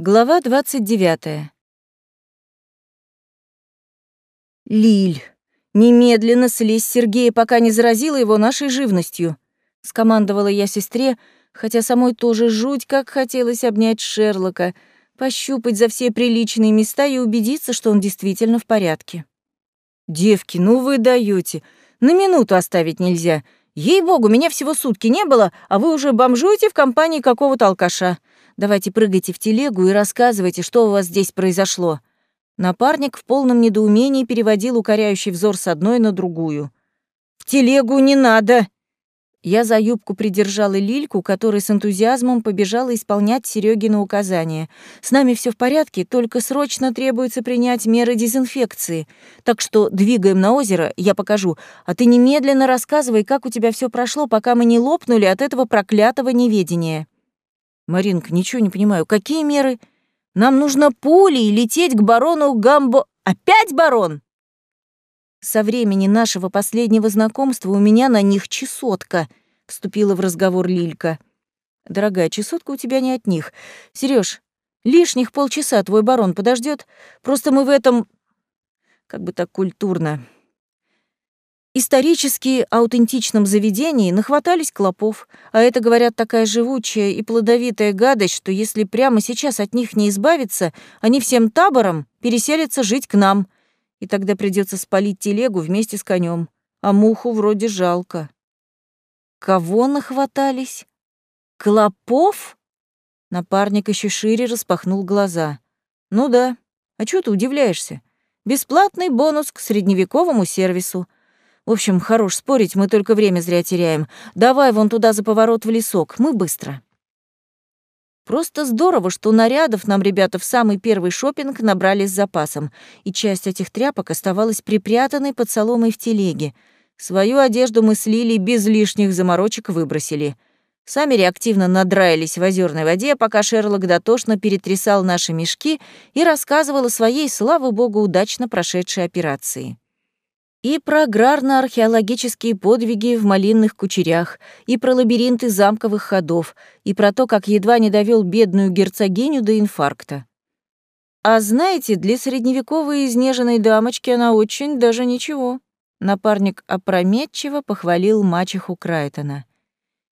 Глава 29. Лиль, немедленно слезь Сергея, пока не заразила его нашей живностью, скомандовала я сестре, хотя самой тоже жуть, как хотелось обнять Шерлока, пощупать за все приличные места и убедиться, что он действительно в порядке. Девки, ну вы даете, на минуту оставить нельзя. Ей-богу, меня всего сутки не было, а вы уже бомжуете в компании какого-то алкаша. Давайте прыгайте в телегу и рассказывайте, что у вас здесь произошло». Напарник в полном недоумении переводил укоряющий взор с одной на другую. «В телегу не надо!» Я за юбку придержала Лильку, которая с энтузиазмом побежала исполнять Серёгины указания. «С нами все в порядке, только срочно требуется принять меры дезинфекции. Так что двигаем на озеро, я покажу. А ты немедленно рассказывай, как у тебя все прошло, пока мы не лопнули от этого проклятого неведения». Маринка, ничего не понимаю. Какие меры? Нам нужно пулей лететь к барону Гамбо... Опять барон? Со времени нашего последнего знакомства у меня на них чесотка, вступила в разговор Лилька. Дорогая, чесотка у тебя не от них. Сереж, лишних полчаса твой барон подождет. Просто мы в этом... Как бы так культурно исторически аутентичном заведении нахватались клопов, а это, говорят, такая живучая и плодовитая гадость, что если прямо сейчас от них не избавиться, они всем табором переселятся жить к нам, и тогда придется спалить телегу вместе с конем, а муху вроде жалко. Кого нахватались? Клопов? Напарник еще шире распахнул глаза. Ну да, а чего ты удивляешься? Бесплатный бонус к средневековому сервису — в общем, хорош спорить, мы только время зря теряем. Давай вон туда за поворот в лесок, мы быстро. Просто здорово, что нарядов нам ребята в самый первый шопинг набрали с запасом, и часть этих тряпок оставалась припрятанной под соломой в телеге. Свою одежду мы слили без лишних заморочек выбросили. Сами реактивно надраились в озерной воде, пока Шерлок дотошно перетрясал наши мешки и рассказывал о своей, слава богу, удачно прошедшей операции и про аграрно-археологические подвиги в малинных кучерях, и про лабиринты замковых ходов, и про то, как едва не довел бедную герцогиню до инфаркта. А знаете, для средневековой изнеженной дамочки она очень даже ничего. Напарник опрометчиво похвалил мачеху Крайтона.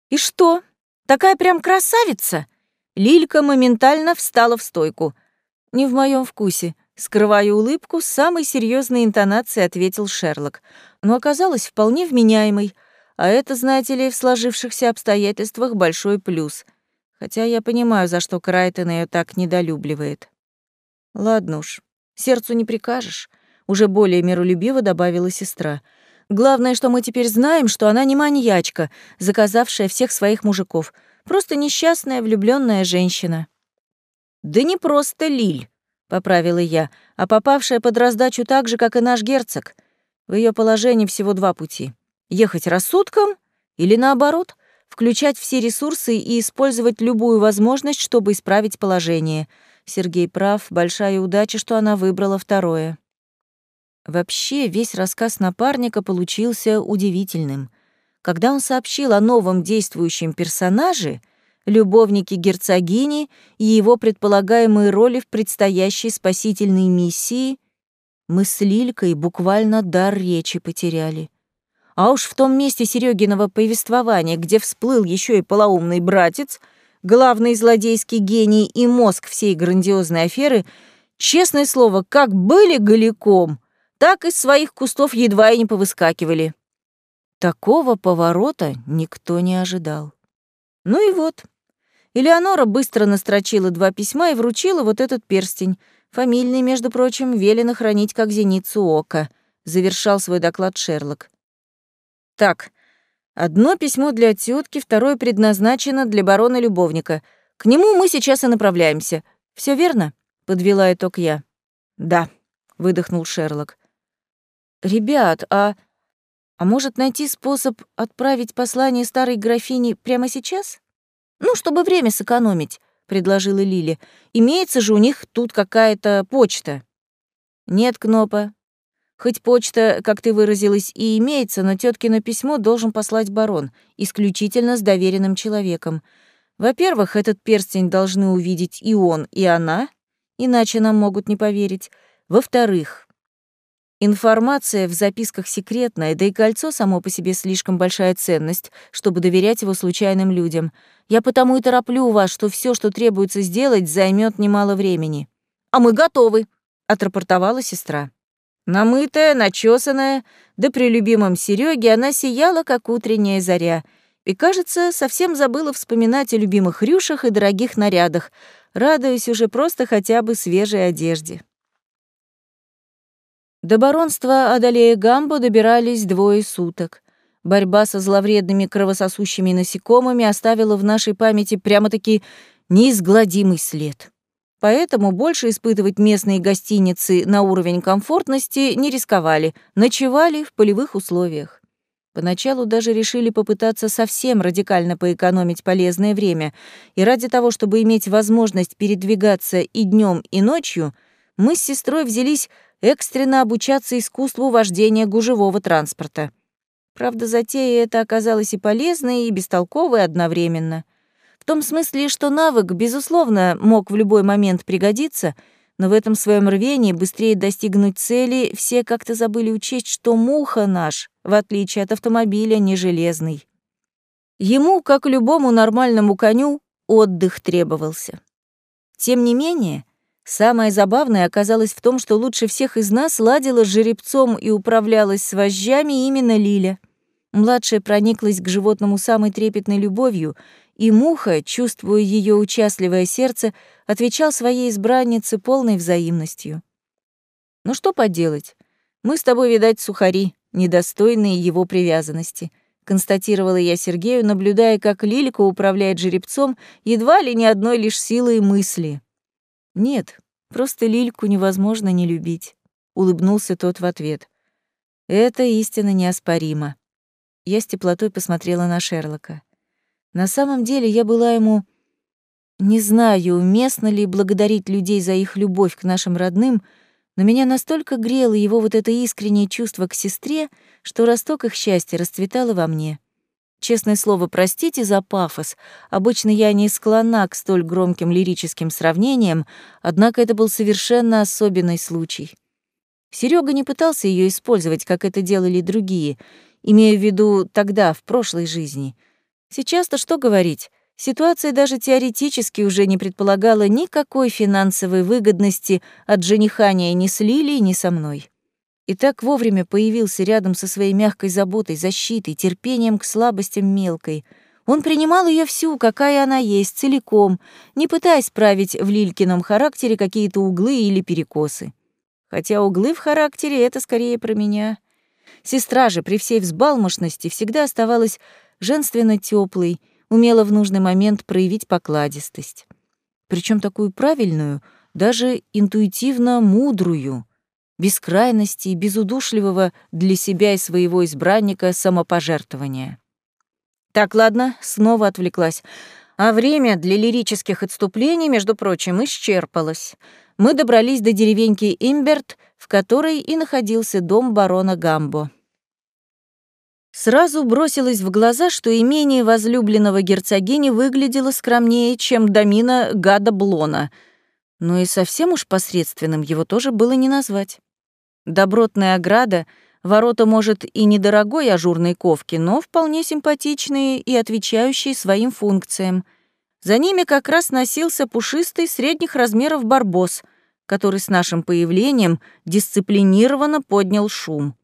«И что? Такая прям красавица?» Лилька моментально встала в стойку. «Не в моем вкусе», Скрывая улыбку, с самой серьезной интонацией ответил Шерлок, но оказалась вполне вменяемой, а это, знаете ли, в сложившихся обстоятельствах большой плюс. Хотя я понимаю, за что Крайтон ее так недолюбливает. Ладно уж, сердцу не прикажешь, уже более миролюбиво добавила сестра. Главное, что мы теперь знаем, что она не маньячка, заказавшая всех своих мужиков, просто несчастная влюбленная женщина. Да не просто Лиль, поправила я, а попавшая под раздачу так же, как и наш герцог. В ее положении всего два пути: ехать рассудком или наоборот, включать все ресурсы и использовать любую возможность, чтобы исправить положение. Сергей прав, большая удача, что она выбрала второе. Вообще, весь рассказ напарника получился удивительным. Когда он сообщил о новом действующем персонаже, любовники герцогини и его предполагаемые роли в предстоящей спасительной миссии, мы с Лилькой буквально дар речи потеряли. А уж в том месте Серегиного повествования, где всплыл еще и полоумный братец, главный злодейский гений и мозг всей грандиозной аферы, честное слово, как были голиком, так из своих кустов едва и не повыскакивали. Такого поворота никто не ожидал. Ну и вот, Элеонора быстро настрочила два письма и вручила вот этот перстень. Фамильный, между прочим, велено хранить как зеницу ока, завершал свой доклад Шерлок. Так, одно письмо для тетки, второе предназначено для барона-любовника. К нему мы сейчас и направляемся. Все верно? подвела итог я. Да, выдохнул Шерлок. Ребят, а а может найти способ отправить послание старой графине прямо сейчас? «Ну, чтобы время сэкономить», — предложила Лили. «Имеется же у них тут какая-то почта». «Нет, Кнопа. Хоть почта, как ты выразилась, и имеется, но тёткино письмо должен послать барон, исключительно с доверенным человеком. Во-первых, этот перстень должны увидеть и он, и она, иначе нам могут не поверить. Во-вторых, информация в записках секретная, да и кольцо само по себе слишком большая ценность, чтобы доверять его случайным людям. Я потому и тороплю вас, что все, что требуется сделать, займет немало времени. А мы готовы, отрапортовала сестра. Намытая, начесанная, да при любимом Сереге она сияла, как утренняя заря — и, кажется, совсем забыла вспоминать о любимых рюшах и дорогих нарядах, радуясь уже просто хотя бы свежей одежде. До баронства Адалея Гамбо добирались двое суток. Борьба со зловредными кровососущими насекомыми оставила в нашей памяти прямо-таки неизгладимый след. Поэтому больше испытывать местные гостиницы на уровень комфортности не рисковали, ночевали в полевых условиях. Поначалу даже решили попытаться совсем радикально поэкономить полезное время, и ради того, чтобы иметь возможность передвигаться и днем, и ночью, мы с сестрой взялись экстренно обучаться искусству вождения гужевого транспорта. Правда, затея эта оказалась и полезной, и бестолковой одновременно. В том смысле, что навык, безусловно, мог в любой момент пригодиться — но в этом своем рвении быстрее достигнуть цели все как-то забыли учесть, что муха наш, в отличие от автомобиля, не железный. Ему, как любому нормальному коню, отдых требовался. Тем не менее, самое забавное оказалось в том, что лучше всех из нас ладила с жеребцом и управлялась с вожжами именно Лиля. Младшая прониклась к животному самой трепетной любовью и Муха, чувствуя ее участливое сердце, отвечал своей избраннице полной взаимностью. «Ну что поделать? Мы с тобой, видать, сухари, недостойные его привязанности», констатировала я Сергею, наблюдая, как Лилька управляет жеребцом едва ли не одной лишь силой мысли. «Нет, просто Лильку невозможно не любить», — улыбнулся тот в ответ. «Это истина неоспорима». Я с теплотой посмотрела на Шерлока. На самом деле я была ему... Не знаю, уместно ли благодарить людей за их любовь к нашим родным, но меня настолько грело его вот это искреннее чувство к сестре, что росток их счастья расцветало во мне. Честное слово, простите за пафос. Обычно я не склонна к столь громким лирическим сравнениям, однако это был совершенно особенный случай. Серега не пытался ее использовать, как это делали другие, имея в виду тогда, в прошлой жизни — Сейчас-то что говорить? Ситуация даже теоретически уже не предполагала никакой финансовой выгодности от женихания ни с Лилией, ни со мной. И так вовремя появился рядом со своей мягкой заботой, защитой, терпением к слабостям мелкой. Он принимал ее всю, какая она есть, целиком, не пытаясь править в Лилькином характере какие-то углы или перекосы. Хотя углы в характере — это скорее про меня. Сестра же при всей взбалмошности всегда оставалась женственно теплый, умела в нужный момент проявить покладистость. Причем такую правильную, даже интуитивно мудрую, без крайности и без удушливого для себя и своего избранника самопожертвования. Так, ладно, снова отвлеклась. А время для лирических отступлений, между прочим, исчерпалось. Мы добрались до деревеньки Имберт, в которой и находился дом барона Гамбо. Сразу бросилось в глаза, что имение возлюбленного герцогини выглядело скромнее, чем домина гада Блона, но и совсем уж посредственным его тоже было не назвать. Добротная ограда, ворота, может, и недорогой ажурной ковки, но вполне симпатичные и отвечающие своим функциям. За ними как раз носился пушистый средних размеров барбос, который с нашим появлением дисциплинированно поднял шум.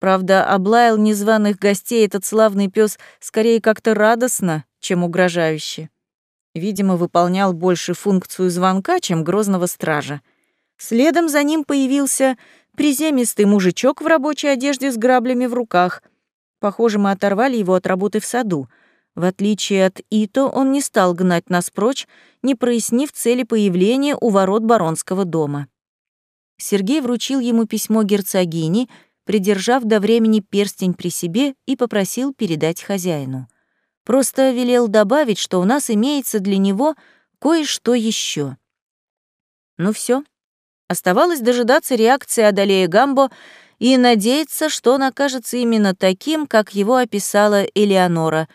Правда, облаял незваных гостей этот славный пес скорее как-то радостно, чем угрожающе. Видимо, выполнял больше функцию звонка, чем грозного стража. Следом за ним появился приземистый мужичок в рабочей одежде с граблями в руках. Похоже, мы оторвали его от работы в саду. В отличие от Ито, он не стал гнать нас прочь, не прояснив цели появления у ворот баронского дома. Сергей вручил ему письмо герцогини — придержав до времени перстень при себе и попросил передать хозяину. Просто велел добавить, что у нас имеется для него кое-что еще. Ну все. Оставалось дожидаться реакции Адалея Гамбо и надеяться, что он окажется именно таким, как его описала Элеонора.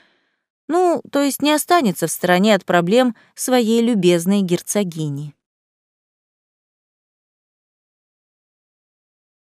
Ну, то есть не останется в стороне от проблем своей любезной герцогини.